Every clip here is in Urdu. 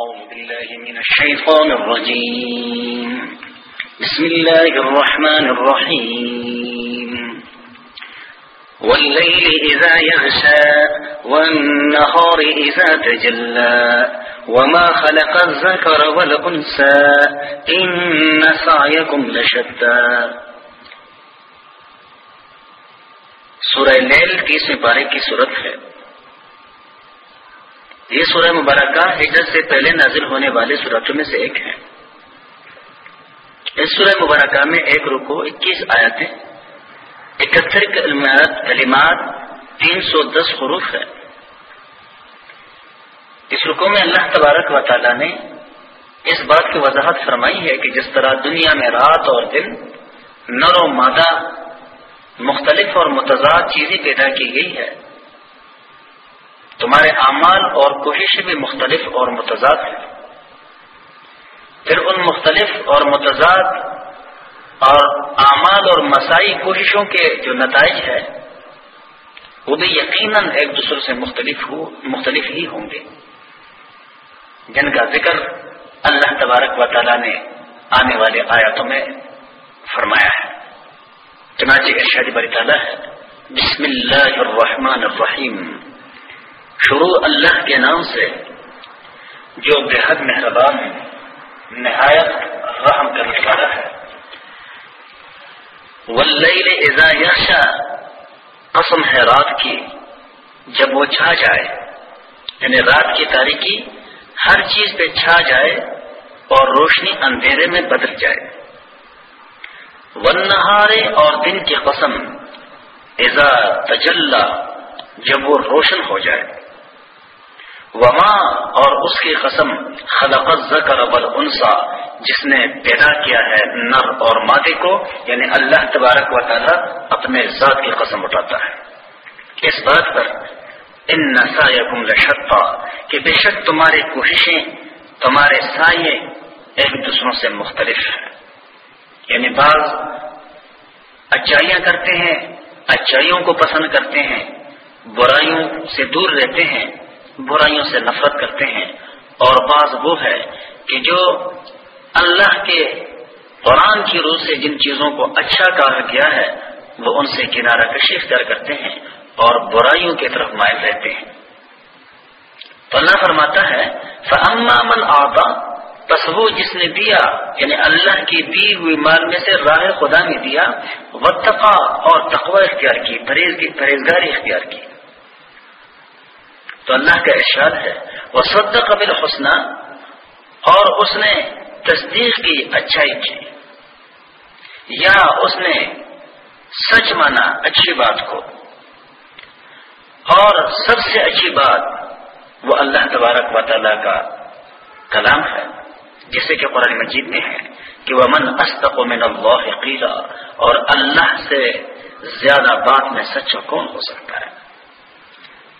أعوذ بالله من الشيطان الرجيم. بسم الله الرحمن الرحيم. والليل إذا يغشى والنهار إذا تجلى وما خلق الذكر والأنسى إن سعيكم لشتى. سورہ لیل تیسویں پارے کی صورت ہے. یہ سورہ مبارکہ ہجرت سے پہلے نازل ہونے والے صورتوں میں سے ایک ہے۔ اس سورہ مبارکہ میں ایک رکو، اکیس آیتیں، اکہتر کلمات تین سو دس حروف ہے اس رکو میں اللہ تبارک و تعالی نے اس بات کی وضاحت فرمائی ہے کہ جس طرح دنیا میں رات اور دن نر و مادہ مختلف اور متضاد چیزیں پیدا کی گئی ہے تمہارے اعمال اور کوششیں بھی مختلف اور متضاد ہیں۔ پھر ان مختلف اور متضاد اور اعمال اور مسائی کوششوں کے جو نتائج ہے وہ بھی یقیناً ایک دوسرے سے مختلف ہو مختلف ہی ہوں گے۔ جن کا ذکر اللہ تبارک و تعالی نے آنے والے آیاتوں میں فرمایا ہے۔ چنانچہ ارشاد بری تعالیٰ ہے، بسم اللہ الرحمن الرحیم۔ شروع اللہ کے نام سے جو بے حد مہربان نہایت رحم کرنے والا ہے۔ واللیل اذا یخشا قسم ہے رات کی جب وہ چھا جائے۔ یعنی رات کی تاریخی ہر چیز پہ چھا جائے اور روشنی اندھیرے میں بدل جائے۔ ون نہارے اور دن کی قسم ایزا تجلہ جب وہ روشن ہو جائے۔ وما اور اس کی قسم خلقت ذکر ابل جس نے پیدا کیا ہے نر اور مادے کو یعنی اللہ تبارک و تعالی اپنے ذات کی قسم اٹھاتا ہے۔ اس بات پر، ان نسا لشتا کہ بے شک تمہاری کوششیں، تمہارے سائے ایک دوسروں سے مختلف ہیں۔ یعنی بعض اچائیاں کرتے ہیں اچائیوں کو پسند کرتے ہیں، برائیوں سے دور رہتے ہیں برائیوں سے نفرت کرتے ہیں۔ اور بعض وہ ہے کہ جو اللہ کے قرآن کی روح سے جن چیزوں کو اچھا کہا گیا ہے، وہ ان سے کنارہ کشی اختیار کرتے ہیں اور برائیوں کی طرف مائل رہتے ہیں۔ تو اللہ فرماتا ہے فما من آتا بس وہ جس نے دیا یعنی اللہ کی دی ہوئی مال میں سے راہ خدا میں دیا وہ اور تقوی اختیار کی پرہیزگاری اختیار کی۔ تو اللہ کا ارشاد ہے۔ وہ سد قبل حسنہ اور اس نے تصدیق کی اچھائی کی۔ یا اس نے سچ مانا اچھی بات کو۔ اور سب سے اچھی بات وہ اللہ تبارک و تعالی کا کلام ہے، جسے کہ قرآن مجید میں ہے کہ وہ من استق من اللہ قیلا اور اللہ سے زیادہ بات میں سچ کون ہو سکتا ہے۔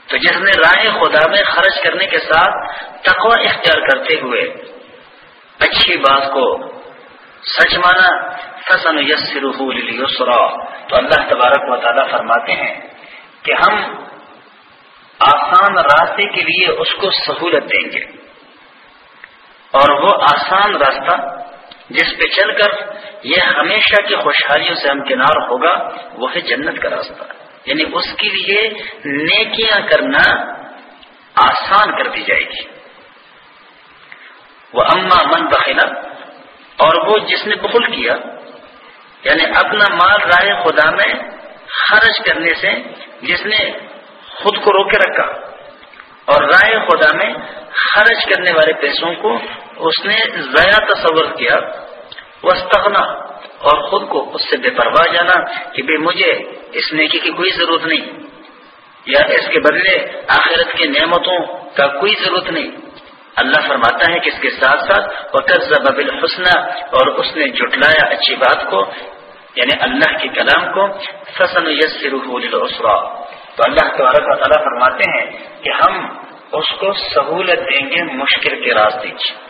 تو جس نے رائے خدا میں خرچ کرنے کے ساتھ تقوی اختیار کرتے ہوئے اچھی بات کو سچ مانا فسن یسر یسرا تو اللہ تبارک و تعالیٰ فرماتے ہیں کہ ہم آسان راستے کے لیے اس کو سہولت دیں گے۔ اور وہ آسان راستہ جس پہ چل کر یہ ہمیشہ کی خوشحالیوں سے ہمکنار ہوگا، وہ ہے جنت کا راستہ۔ یعنی اس کے لیے نیکیاں کرنا آسان کر دی جائے گی۔ وہ اما من بخلا اور وہ جس نے بخل کیا یعنی اپنا مال رائے خدا میں خرچ کرنے سے جس نے خود کو روکے رکھا اور رائے خدا میں خرچ کرنے والے پیسوں کو اس نے ضائع تصور کیا۔ وہ استغنا اور خود کو اس سے بے پرواہ جانا کہ بھائی مجھے اس نیکی کی کوئی ضرورت نہیں یا اس کے بدلے آخرت کی نعمتوں کا کوئی ضرورت نہیں۔ اللہ فرماتا ہے کہ اس کے ساتھ ساتھ وقت ضبل حسنہ اور اس نے جٹلایا اچھی بات کو یعنی اللہ کے کلام کو فسن یس اسرا تو اللہ تبارک و تعالیٰ فرماتے ہیں کہ ہم اس کو سہولت دیں گے مشکل کے راستے کی۔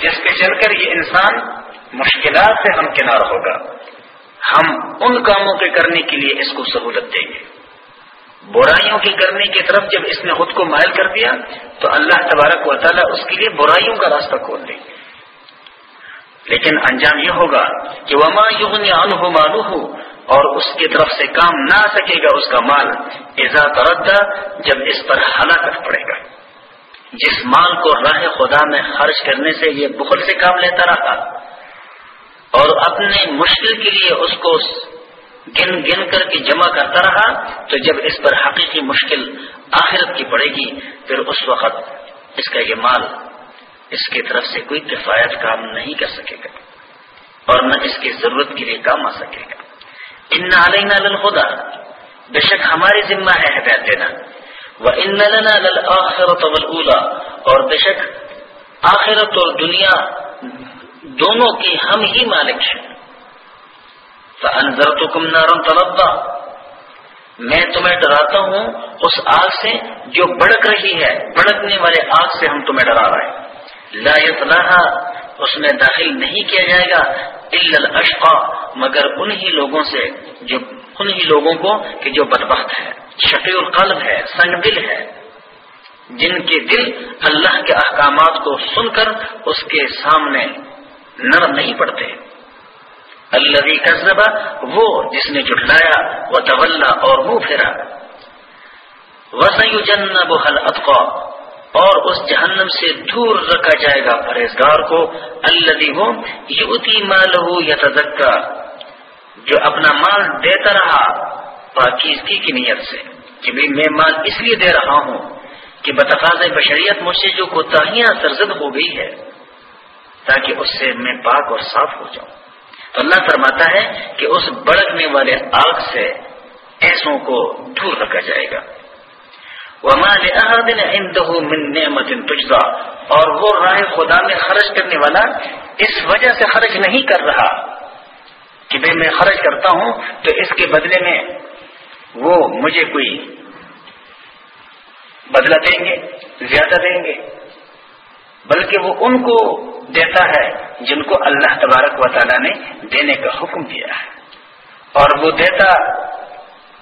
جس پہ چل کر یہ انسان مشکلات سے ہمکنار ہوگا۔ ہم ان کاموں کے کرنے کے لیے اس کو سہولت دیں گے۔ برائیوں کے کرنے کی طرف جب اس نے خود کو مائل کر دیا، تو اللہ تبارک و تعالیٰ اس کے لیے برائیوں کا راستہ کھول دیں گے۔ لیکن انجام یہ ہوگا کہ وما یغنی عنہ مالہ اور اس کی طرف سے کام نہ آ سکے گا اس کا مال۔ ایزا تردا، جب اس پر ہلاکت پڑے گا۔ جس مال کو راہ خدا میں خرچ کرنے سے یہ بخل سے کام لیتا رہا اور اپنے مشکل کے لیے اس کو گن گن کر کے جمع کرتا رہا، تو جب اس پر حقیقی مشکل آخرت کی پڑے گی، پھر اس وقت اس کا یہ مال اس کی طرف سے کوئی کفایت کام نہیں کر سکے گا اور نہ اس کی ضرورت کے لیے کام آ سکے گا۔ ان علینا خدا بے شک ہماری ذمہ ہے ہدایت دینا وہ ان آخرت اور بے شک آخرت اور دنیا دونوں کی ہم ہی مالک ہیں۔ انضر تو کم میں تمہیں ڈراتا ہوں اس آگ سے جو بڑک رہی ہے۔ بڑکنے والے آگ سے ہم تمہیں ڈرا رہے ہیں۔ لا اطلاح اس میں داخل نہیں کیا جائے گا۔ الاشقا مگر انہی لوگوں سے جو انہی لوگوں کو کہ جو بدبخت ہے۔ شفیع القلب ہے سنگ دل ہے۔ جن کے دل اللہ کے احکامات کو سن کر اس کے سامنے نرم نہیں پڑتے۔ اللہ کذبا وہ جس نے جٹلایا وہ طلّہ اور منہ پھیرا وسیع جن بحل اور اس جہنم سے دور رکھا جائے گا پرہیزگار کو۔ اللہ وہ یوتی مال ہو یا جو اپنا مال دیتا رہا پاکیزگی کی نیت سے۔ کہ بھی میں مال اس لیے دے رہا ہوں کہ بتقاض بشریت مجھ سے جو کوتاہیاں سرزد ہو گئی ہے، تاکہ اس سے میں پاک اور صاف ہو جاؤں۔ تو اللہ فرماتا ہے کہ اس بڑکنے والے آگ سے ایسوں کو دور رکھا جائے گا۔ تجزا اور وہ راہ خدا میں خرچ کرنے والا اس وجہ سے خرچ نہیں کر رہا کہ بھائی میں خرچ کرتا ہوں تو اس کے بدلے میں وہ مجھے کوئی بدلہ دیں گے، زیادہ دیں گے۔ بلکہ وہ ان کو دیتا ہے جن کو اللہ تبارک و تعالیٰ نے دینے کا حکم دیا ہے۔ اور وہ دیتا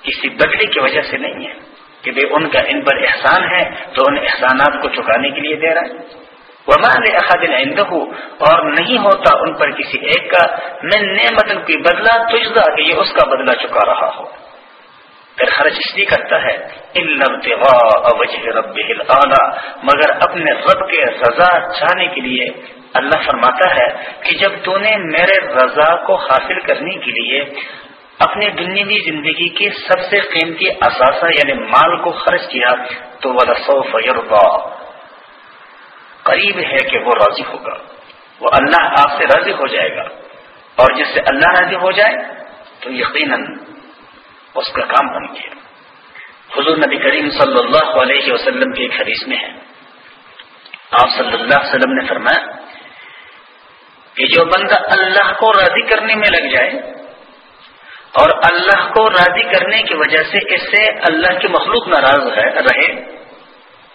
کسی بدلے کی وجہ سے نہیں ہے کہ بھائی ان کا ان پر احسان ہے تو ان احسانات کو چکانے کے لیے دے رہا ہے۔ وہ مان احادن اور نہیں ہوتا ان پر کسی ایک کا میں نعمت کی بدلہ تجزا کہ یہ اس کا بدلہ چکا رہا ہو۔ پھر خرچ اس لیے کرتا ہے رب مگر اپنے رب کے رضا چاہنے کے لیے اللہ فرماتا ہے کہ جب تو نے میرے رضا کو حاصل کرنے کے لیے اپنی دنیاوی زندگی کی سب سے قیمتی اثاثہ یعنی مال کو خرچ کیا، تو وہ رسوف قریب ہے کہ وہ راضی ہوگا۔ وہ اللہ آپ سے راضی ہو جائے گا۔ اور جس سے اللہ راضی ہو جائے، تو یقیناً اس کا کام بن گیا حضور نبی کریم صلی اللہ علیہ وسلم کے ایک حدیث میں ہے۔ آپ صلی اللہ علیہ وسلم نے فرمایا کہ جو بندہ اللہ کو راضی کرنے میں لگ جائے اور اللہ کو راضی کرنے کی وجہ سے اس سے اللہ کی مخلوق ناراض رہے،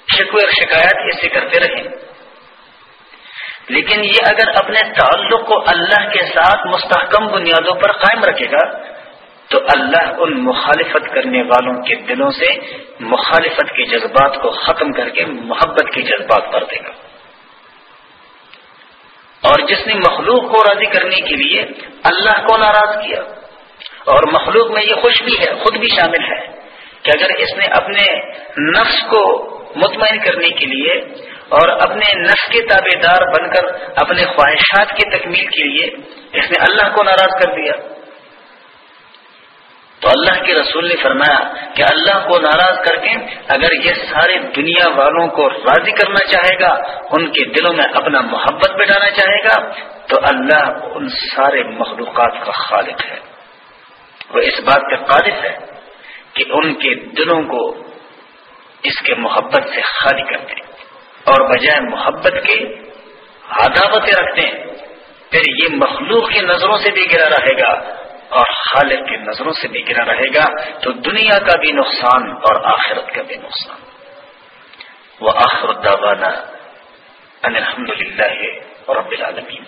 شکوے اور شکایت ایسے کرتے رہے لیکن یہ اگر اپنے تعلق کو اللہ کے ساتھ مستحکم بنیادوں پر قائم رکھے گا تو اللہ ان مخالفت کرنے والوں کے دلوں سے مخالفت کے جذبات کو ختم کر کے محبت کے جذبات کر دے گا۔ اور جس نے مخلوق کو راضی کرنے کے لیے اللہ کو ناراض کیا، اور مخلوق میں یہ خوش بھی ہے، خود بھی شامل ہے کہ اگر اس نے اپنے نفس کو مطمئن کرنے کے لیے اور اپنے نفس کے تابے دار بن کر اپنے خواہشات کی تکمیل کے لیے اس نے اللہ کو ناراض کر دیا۔ تو اللہ کے رسول نے فرمایا کہ اللہ کو ناراض کر کے اگر یہ سارے دنیا والوں کو راضی کرنا چاہے گا، ان کے دلوں میں اپنا محبت بٹھانا چاہے گا، تو اللہ ان سارے مخلوقات کا خالق ہے۔ وہ اس بات پہ قادر ہے کہ ان کے دلوں کو اس کے محبت سے خالی کر دیں اور بجائے محبت کے عداوتیں رکھ دیں۔ پھر یہ مخلوق کی نظروں سے بھی گرا رہے گا۔ اور خالق کی نظروں سے بھی گرا رہے گا، تو دنیا کا بھی نقصان اور آخرت کا بھی نقصان۔ وہ آخر داوانا الحمد للہ رب العالمین